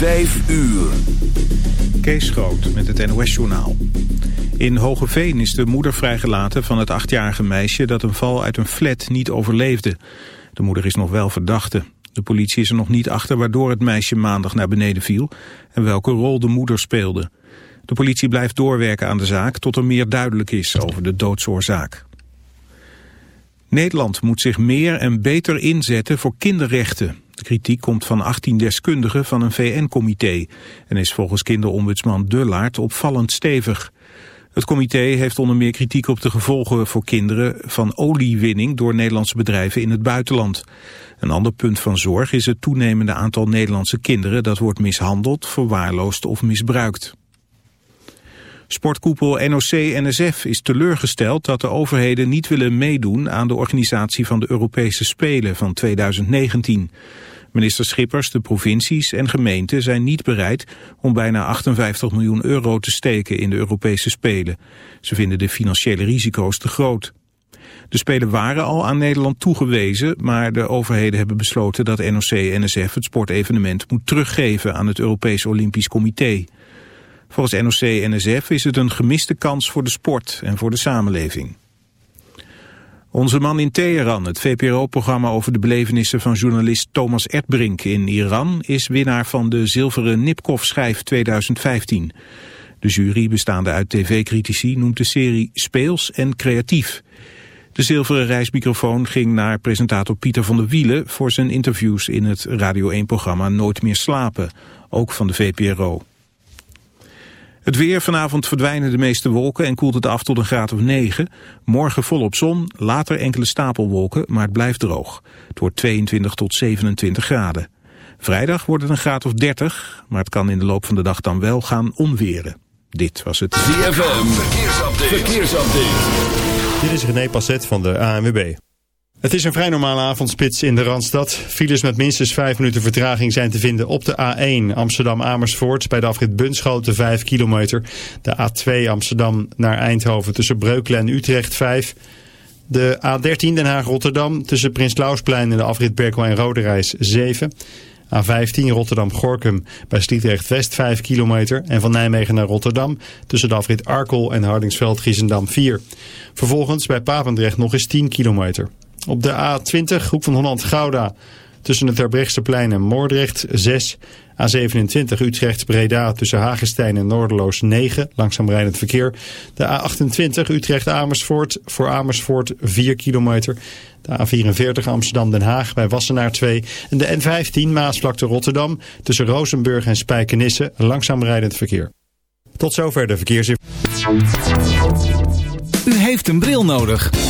Vijf uur. Kees Groot met het NOS-journaal. In Hogeveen is de moeder vrijgelaten van het achtjarige meisje... dat een val uit een flat niet overleefde. De moeder is nog wel verdachte. De politie is er nog niet achter waardoor het meisje maandag naar beneden viel... en welke rol de moeder speelde. De politie blijft doorwerken aan de zaak tot er meer duidelijk is over de doodsoorzaak. Nederland moet zich meer en beter inzetten voor kinderrechten. De kritiek komt van 18 deskundigen van een VN-comité... en is volgens kinderombudsman Dullaert opvallend stevig. Het comité heeft onder meer kritiek op de gevolgen voor kinderen... van oliewinning door Nederlandse bedrijven in het buitenland. Een ander punt van zorg is het toenemende aantal Nederlandse kinderen... dat wordt mishandeld, verwaarloosd of misbruikt. Sportkoepel NOC-NSF is teleurgesteld dat de overheden niet willen meedoen aan de organisatie van de Europese Spelen van 2019. Minister Schippers, de provincies en gemeenten zijn niet bereid om bijna 58 miljoen euro te steken in de Europese Spelen. Ze vinden de financiële risico's te groot. De Spelen waren al aan Nederland toegewezen, maar de overheden hebben besloten dat NOC-NSF het sportevenement moet teruggeven aan het Europees Olympisch Comité. Volgens NOC-NSF is het een gemiste kans voor de sport en voor de samenleving. Onze man in Teheran, het VPRO-programma over de belevenissen van journalist Thomas Erdbrink in Iran, is winnaar van de zilveren Nipkoff-schijf 2015. De jury, bestaande uit tv-critici, noemt de serie speels en creatief. De zilveren reismicrofoon ging naar presentator Pieter van der Wielen voor zijn interviews in het Radio 1-programma Nooit meer slapen, ook van de VPRO. Het weer, vanavond verdwijnen de meeste wolken en koelt het af tot een graad of 9. Morgen volop zon, later enkele stapelwolken, maar het blijft droog. Het wordt 22 tot 27 graden. Vrijdag wordt het een graad of 30, maar het kan in de loop van de dag dan wel gaan onweren. Dit was het ZFM Verkeersupdate. Verkeersupdate. Dit is René Passet van de ANWB. Het is een vrij normale avondspits in de Randstad. Files met minstens 5 minuten vertraging zijn te vinden op de A1 Amsterdam-Amersfoort bij de afrit Bunschoten 5 kilometer. De A2 Amsterdam naar Eindhoven tussen Breukelen en Utrecht 5. De A13 Den Haag-Rotterdam tussen Prins Klausplein en de afrit Berkel en Roderijs 7. A15 Rotterdam-Gorkum bij Sliedrecht-West 5 kilometer. En van Nijmegen naar Rotterdam tussen de afrit Arkel en Hardingsveld-Giezendam 4. Vervolgens bij Papendrecht nog eens 10 kilometer. Op de A20, Hoek van Holland-Gouda, tussen het Terbrechtseplein en Moordrecht 6. A27 Utrecht-Breda tussen Hagestein en Noorderloos 9, langzaam rijdend verkeer. De A28 Utrecht-Amersfoort voor Amersfoort 4 kilometer. De A44 Amsterdam-Den Haag bij Wassenaar 2. En de N15 Maasvlakte Rotterdam tussen Rozenburg en Spijkenisse, langzaam rijdend verkeer. Tot zover de verkeersinformatie. U heeft een bril nodig.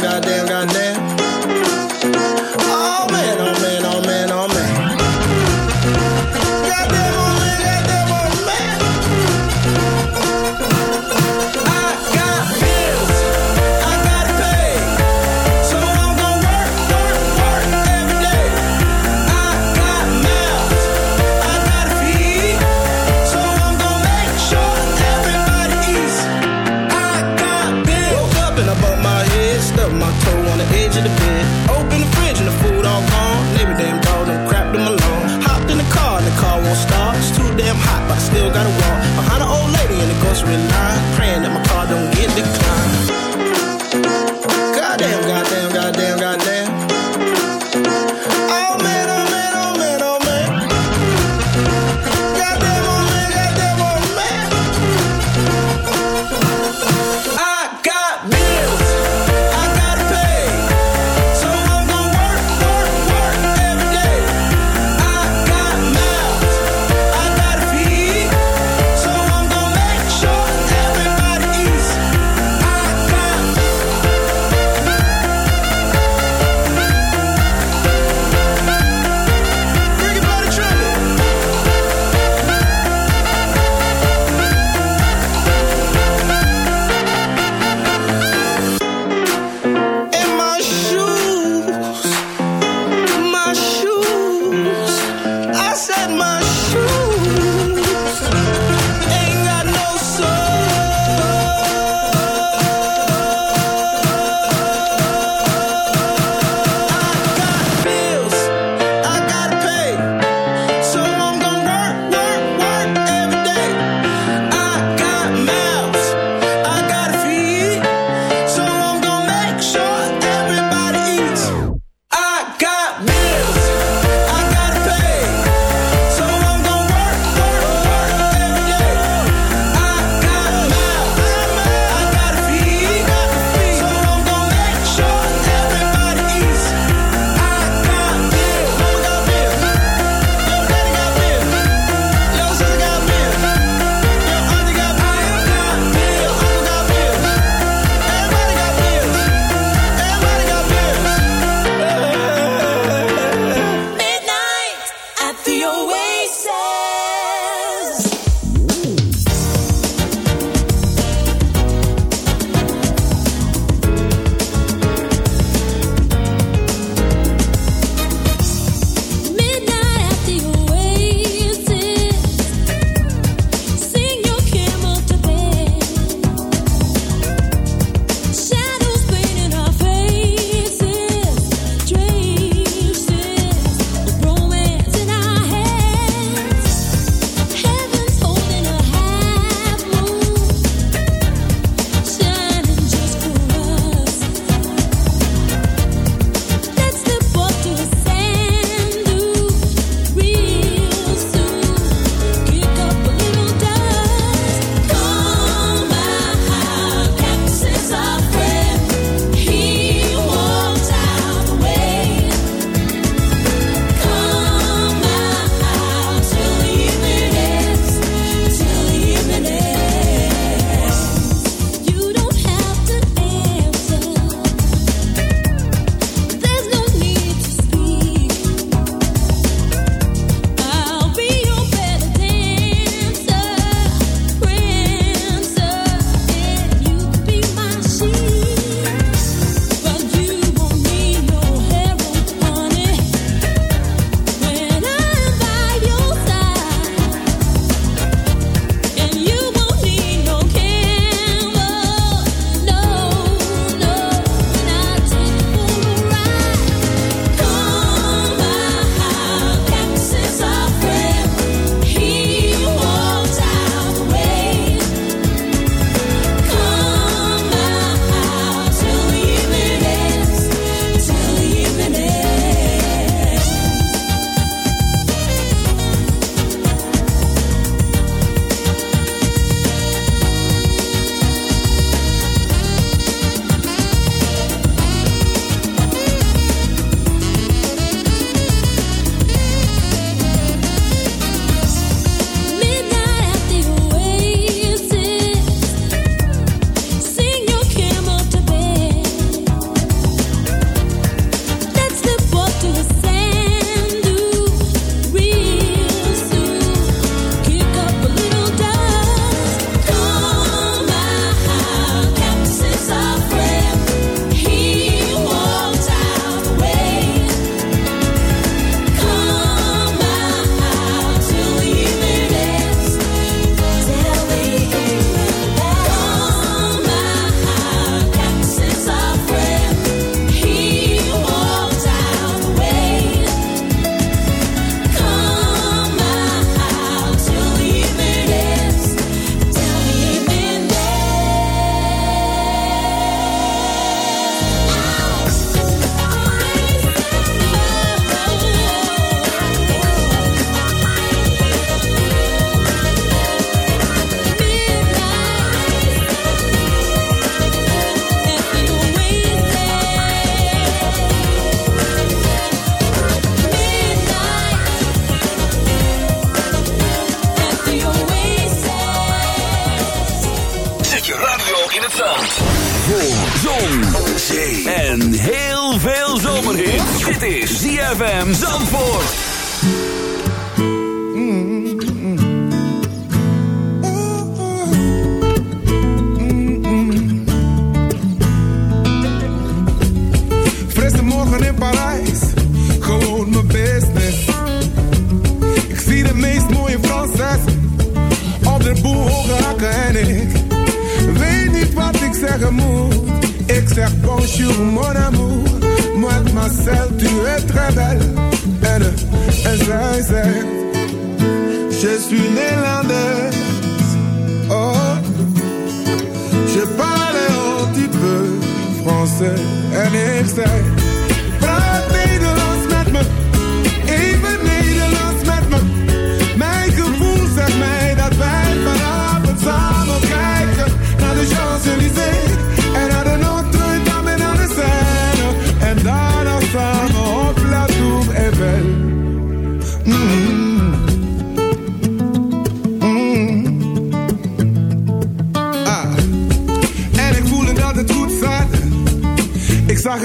goddamn, goddamn.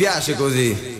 piace così.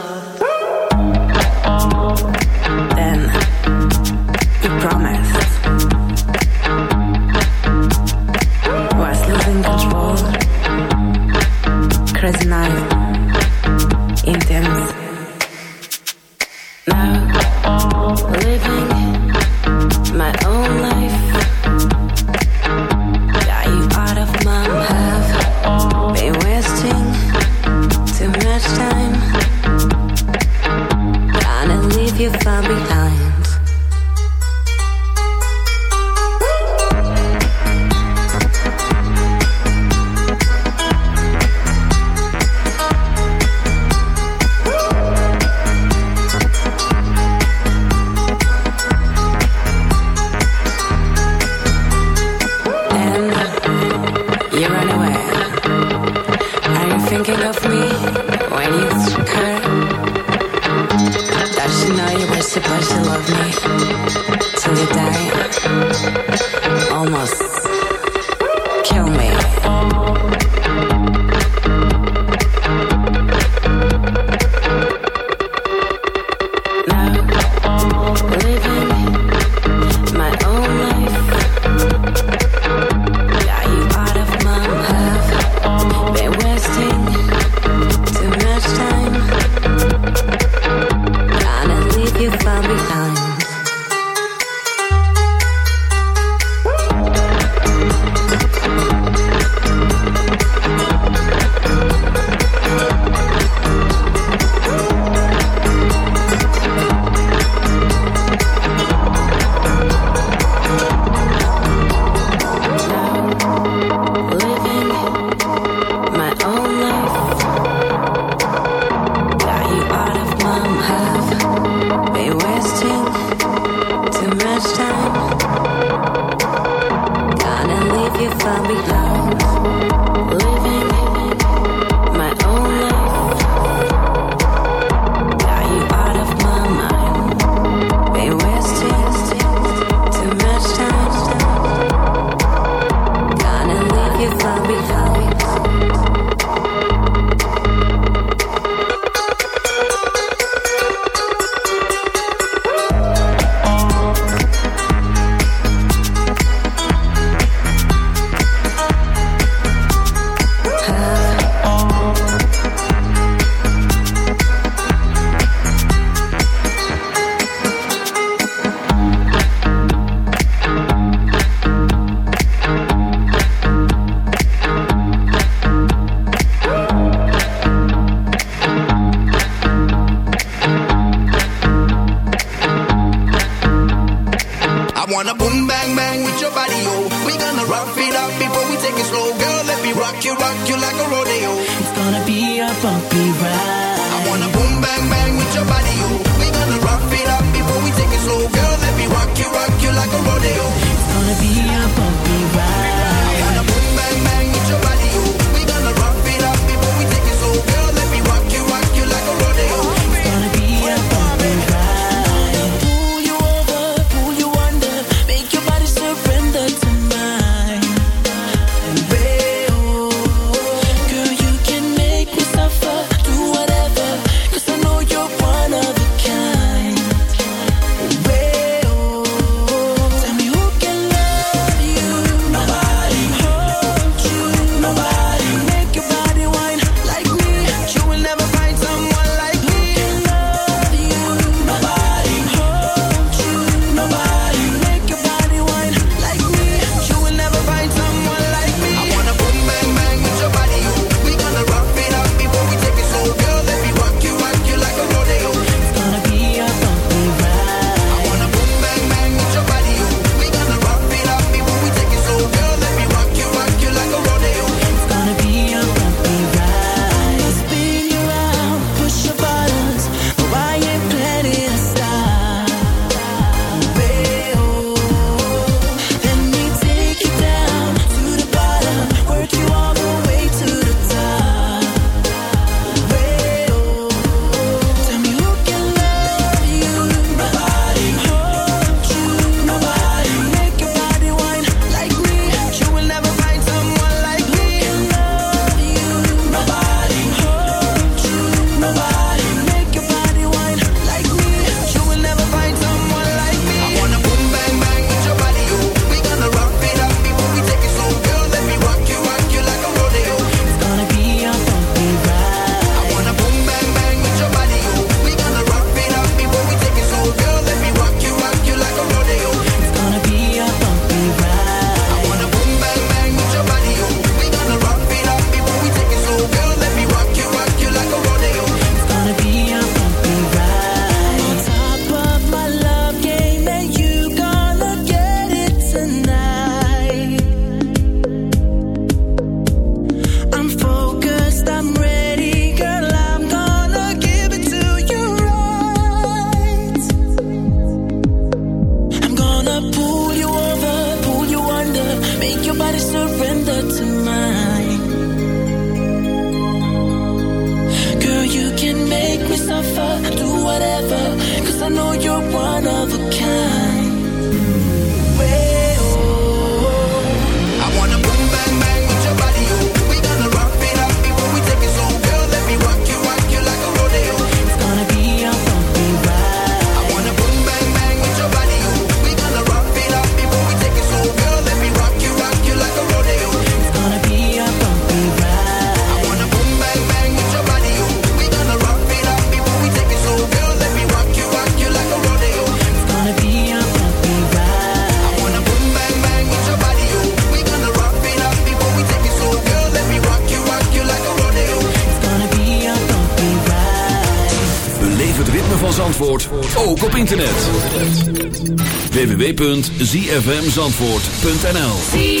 www.zfmzandvoort.nl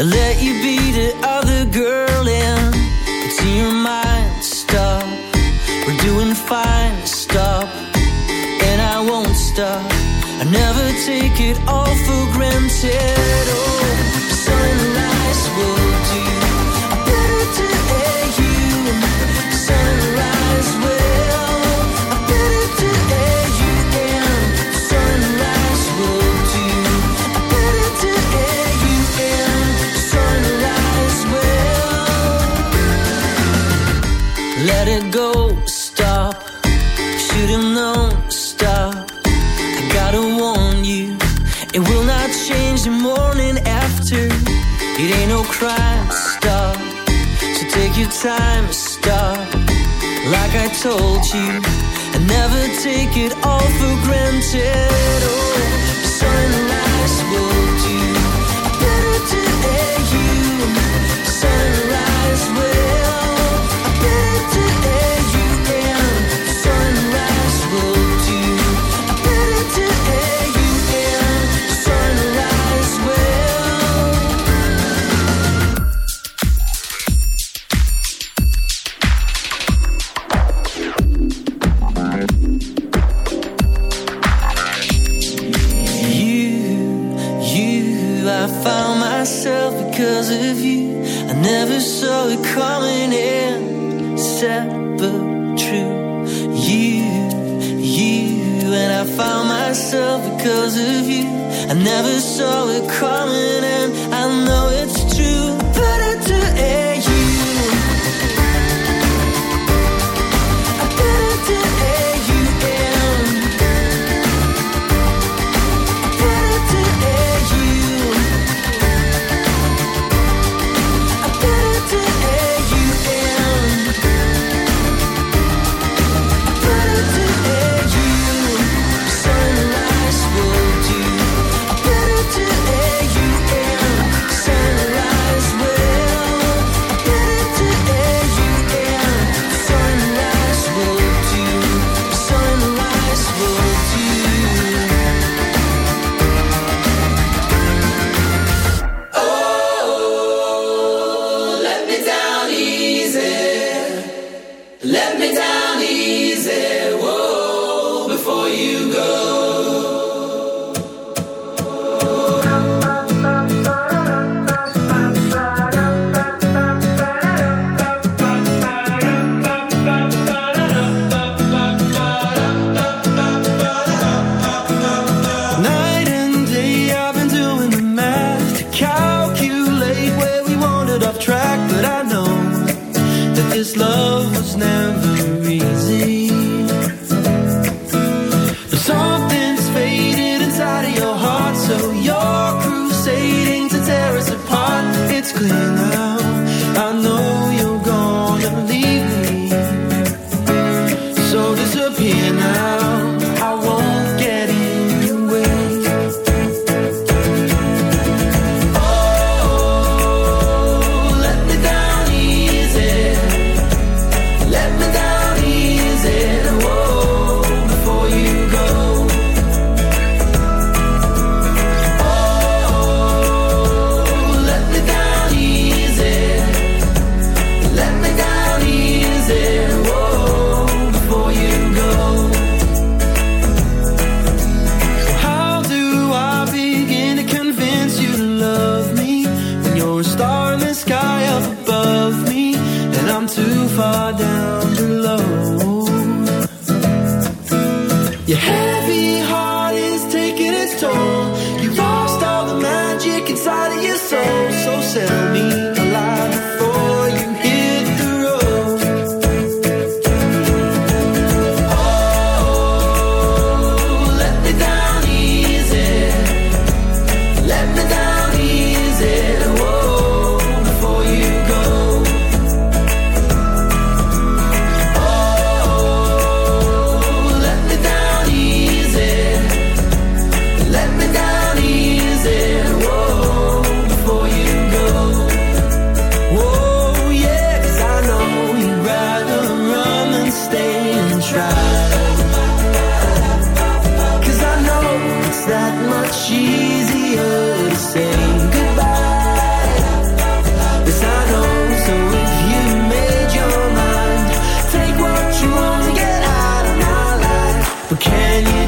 I let you be the other girl in It's your mind, stop We're doing fine, stop. And I won't stop. I never take it all for granted. told you, I never take it all for granted. Can you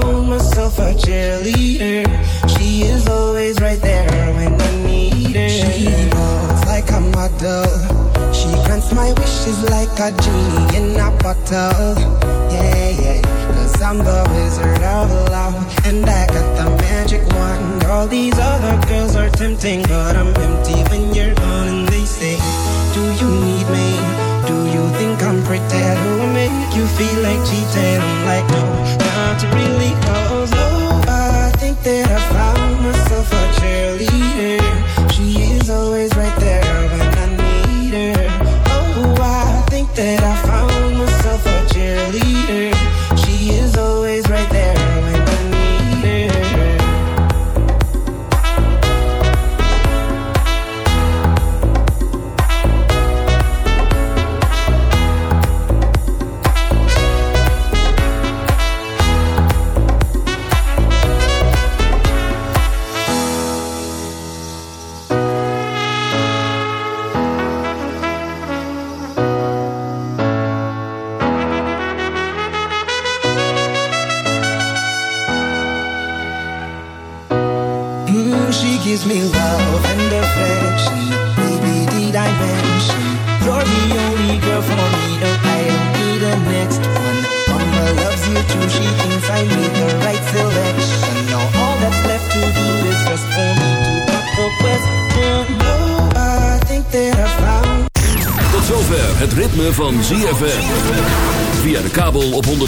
found myself a cheerleader. She is always right there when I need her. She walks like a model. She grants my wishes like a genie in a bottle. Yeah, yeah. Cause I'm the wizard of love. And I got the magic wand. All these other girls are tempting, but I'm empty when you're gone. And they say, Do you need me? Do you think I'm pretty? Do I make you feel like cheating? I'm like, no, not really.